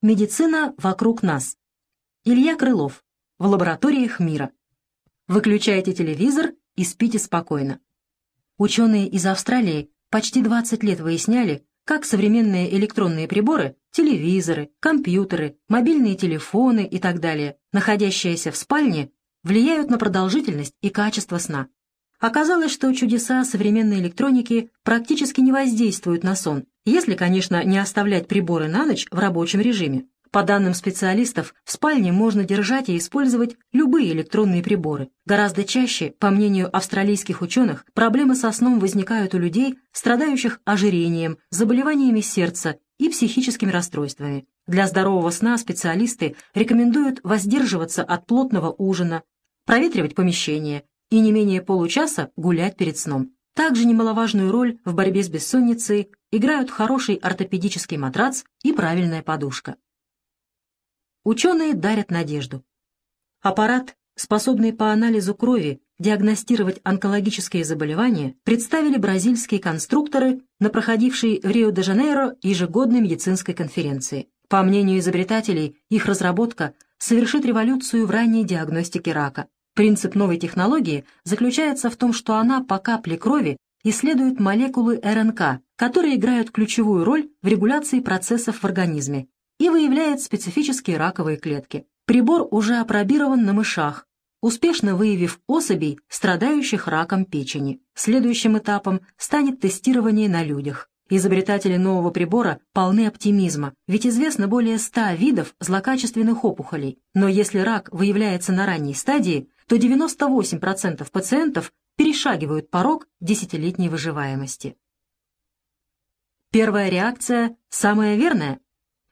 Медицина вокруг нас. Илья Крылов. В лабораториях мира. Выключайте телевизор и спите спокойно. Ученые из Австралии почти 20 лет выясняли, как современные электронные приборы, телевизоры, компьютеры, мобильные телефоны и так далее, находящиеся в спальне, влияют на продолжительность и качество сна. Оказалось, что чудеса современной электроники практически не воздействуют на сон, если, конечно, не оставлять приборы на ночь в рабочем режиме. По данным специалистов, в спальне можно держать и использовать любые электронные приборы. Гораздо чаще, по мнению австралийских ученых, проблемы со сном возникают у людей, страдающих ожирением, заболеваниями сердца и психическими расстройствами. Для здорового сна специалисты рекомендуют воздерживаться от плотного ужина, проветривать помещение, и не менее получаса гулять перед сном. Также немаловажную роль в борьбе с бессонницей играют хороший ортопедический матрац и правильная подушка. Ученые дарят надежду. Аппарат, способный по анализу крови диагностировать онкологические заболевания, представили бразильские конструкторы на проходившей в Рио-де-Жанейро ежегодной медицинской конференции. По мнению изобретателей, их разработка совершит революцию в ранней диагностике рака. Принцип новой технологии заключается в том, что она по капле крови исследует молекулы РНК, которые играют ключевую роль в регуляции процессов в организме и выявляет специфические раковые клетки. Прибор уже опробирован на мышах, успешно выявив особей, страдающих раком печени. Следующим этапом станет тестирование на людях. Изобретатели нового прибора полны оптимизма, ведь известно более 100 видов злокачественных опухолей. Но если рак выявляется на ранней стадии, то 98% пациентов перешагивают порог десятилетней выживаемости. Первая реакция самая верная.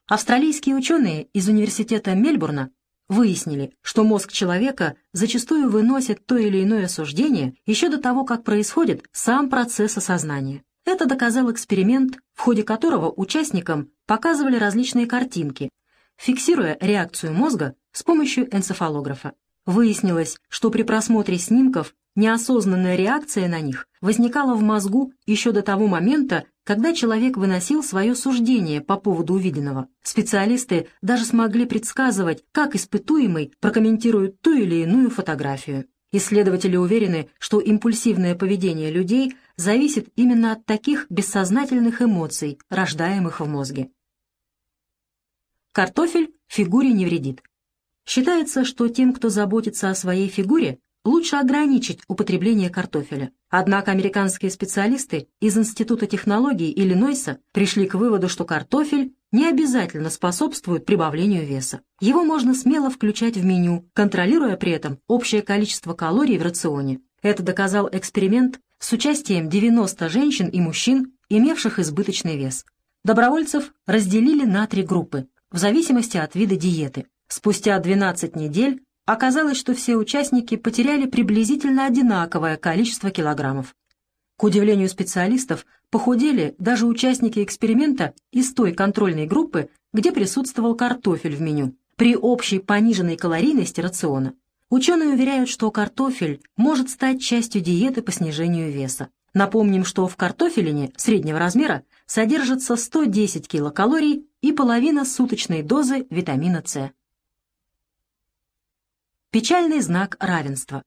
Австралийские ученые из университета Мельбурна выяснили, что мозг человека зачастую выносит то или иное суждение еще до того, как происходит сам процесс осознания. Это доказал эксперимент, в ходе которого участникам показывали различные картинки, фиксируя реакцию мозга с помощью энцефалографа. Выяснилось, что при просмотре снимков неосознанная реакция на них возникала в мозгу еще до того момента, когда человек выносил свое суждение по поводу увиденного. Специалисты даже смогли предсказывать, как испытуемый прокомментирует ту или иную фотографию. Исследователи уверены, что импульсивное поведение людей зависит именно от таких бессознательных эмоций, рождаемых в мозге. Картофель фигуре не вредит. Считается, что тем, кто заботится о своей фигуре, лучше ограничить употребление картофеля. Однако американские специалисты из Института технологий Иллинойса пришли к выводу, что картофель не обязательно способствует прибавлению веса. Его можно смело включать в меню, контролируя при этом общее количество калорий в рационе. Это доказал эксперимент с участием 90 женщин и мужчин, имевших избыточный вес. Добровольцев разделили на три группы, в зависимости от вида диеты. Спустя 12 недель оказалось, что все участники потеряли приблизительно одинаковое количество килограммов. К удивлению специалистов, похудели даже участники эксперимента из той контрольной группы, где присутствовал картофель в меню, при общей пониженной калорийности рациона. Ученые уверяют, что картофель может стать частью диеты по снижению веса. Напомним, что в картофелине среднего размера содержится 110 килокалорий и половина суточной дозы витамина С. Печальный знак равенства.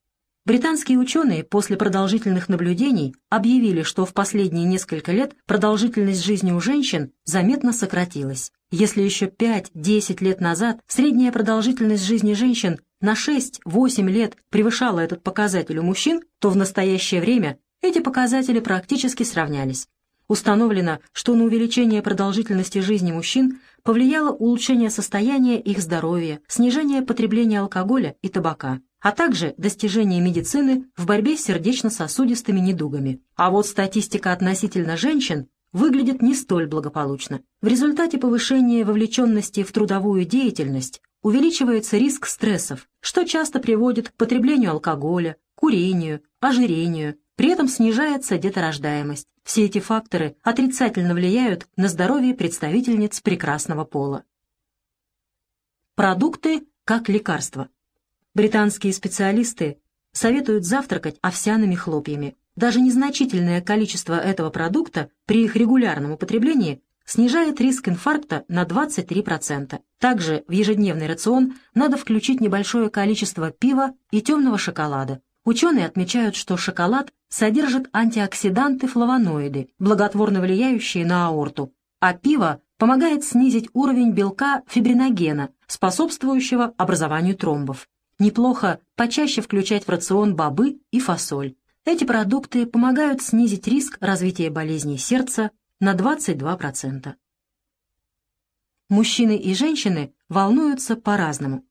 Британские ученые после продолжительных наблюдений объявили, что в последние несколько лет продолжительность жизни у женщин заметно сократилась. Если еще 5-10 лет назад средняя продолжительность жизни женщин на 6-8 лет превышала этот показатель у мужчин, то в настоящее время эти показатели практически сравнялись. Установлено, что на увеличение продолжительности жизни мужчин повлияло улучшение состояния их здоровья, снижение потребления алкоголя и табака, а также достижение медицины в борьбе с сердечно-сосудистыми недугами. А вот статистика относительно женщин выглядит не столь благополучно. В результате повышения вовлеченности в трудовую деятельность увеличивается риск стрессов, что часто приводит к потреблению алкоголя, курению, ожирению, при этом снижается деторождаемость. Все эти факторы отрицательно влияют на здоровье представительниц прекрасного пола. Продукты как лекарства. Британские специалисты советуют завтракать овсяными хлопьями. Даже незначительное количество этого продукта при их регулярном употреблении снижает риск инфаркта на 23%. Также в ежедневный рацион надо включить небольшое количество пива и темного шоколада. Ученые отмечают, что шоколад содержит антиоксиданты-флавоноиды, благотворно влияющие на аорту, а пиво помогает снизить уровень белка фибриногена, способствующего образованию тромбов. Неплохо почаще включать в рацион бобы и фасоль. Эти продукты помогают снизить риск развития болезней сердца на 22%. Мужчины и женщины волнуются по-разному.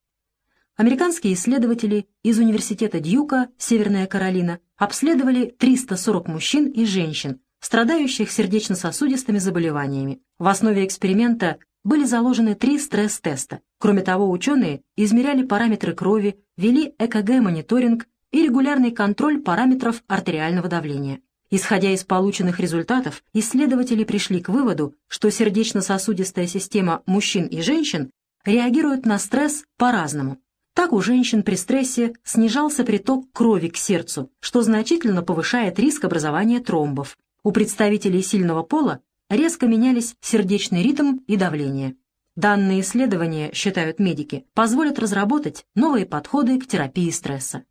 Американские исследователи из Университета Дьюка, Северная Каролина, обследовали 340 мужчин и женщин, страдающих сердечно-сосудистыми заболеваниями. В основе эксперимента были заложены три стресс-теста. Кроме того, ученые измеряли параметры крови, вели ЭКГ-мониторинг и регулярный контроль параметров артериального давления. Исходя из полученных результатов, исследователи пришли к выводу, что сердечно-сосудистая система мужчин и женщин реагирует на стресс по-разному. Так у женщин при стрессе снижался приток крови к сердцу, что значительно повышает риск образования тромбов. У представителей сильного пола резко менялись сердечный ритм и давление. Данные исследования, считают медики, позволят разработать новые подходы к терапии стресса.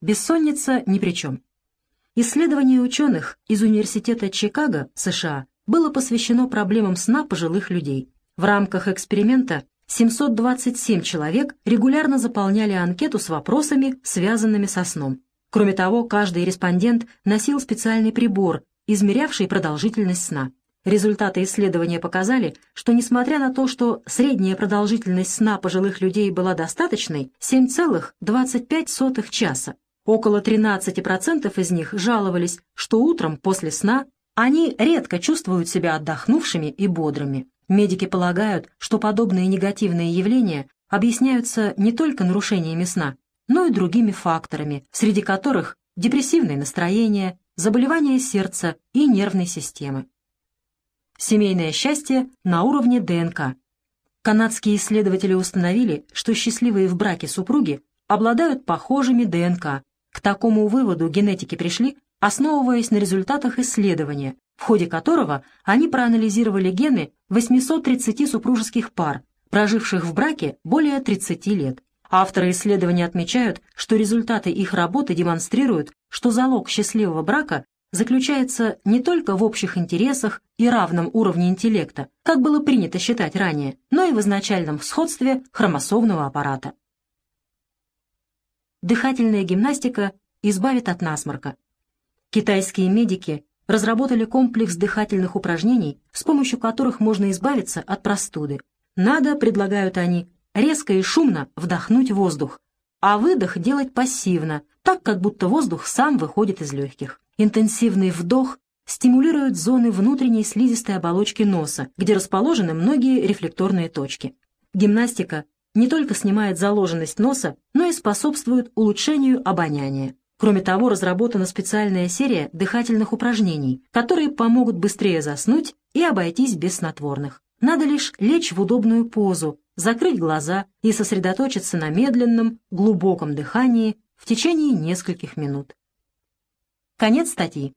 Бессонница ни при чем. Исследование ученых из Университета Чикаго, США, было посвящено проблемам сна пожилых людей. В рамках эксперимента 727 человек регулярно заполняли анкету с вопросами, связанными со сном. Кроме того, каждый респондент носил специальный прибор, измерявший продолжительность сна. Результаты исследования показали, что несмотря на то, что средняя продолжительность сна пожилых людей была достаточной 7,25 часа, около 13% из них жаловались, что утром после сна они редко чувствуют себя отдохнувшими и бодрыми. Медики полагают, что подобные негативные явления объясняются не только нарушениями сна, но и другими факторами, среди которых депрессивное настроение, заболевания сердца и нервной системы. Семейное счастье на уровне ДНК. Канадские исследователи установили, что счастливые в браке супруги обладают похожими ДНК. К такому выводу генетики пришли, основываясь на результатах исследования, в ходе которого они проанализировали гены 830 супружеских пар, проживших в браке более 30 лет. Авторы исследования отмечают, что результаты их работы демонстрируют, что залог счастливого брака заключается не только в общих интересах и равном уровне интеллекта, как было принято считать ранее, но и в изначальном сходстве хромосомного аппарата. Дыхательная гимнастика избавит от насморка. Китайские медики разработали комплекс дыхательных упражнений, с помощью которых можно избавиться от простуды. Надо, предлагают они, резко и шумно вдохнуть воздух, а выдох делать пассивно, так как будто воздух сам выходит из легких. Интенсивный вдох стимулирует зоны внутренней слизистой оболочки носа, где расположены многие рефлекторные точки. Гимнастика не только снимает заложенность носа, но и способствует улучшению обоняния. Кроме того, разработана специальная серия дыхательных упражнений, которые помогут быстрее заснуть и обойтись без снотворных. Надо лишь лечь в удобную позу, закрыть глаза и сосредоточиться на медленном, глубоком дыхании в течение нескольких минут. Конец статьи.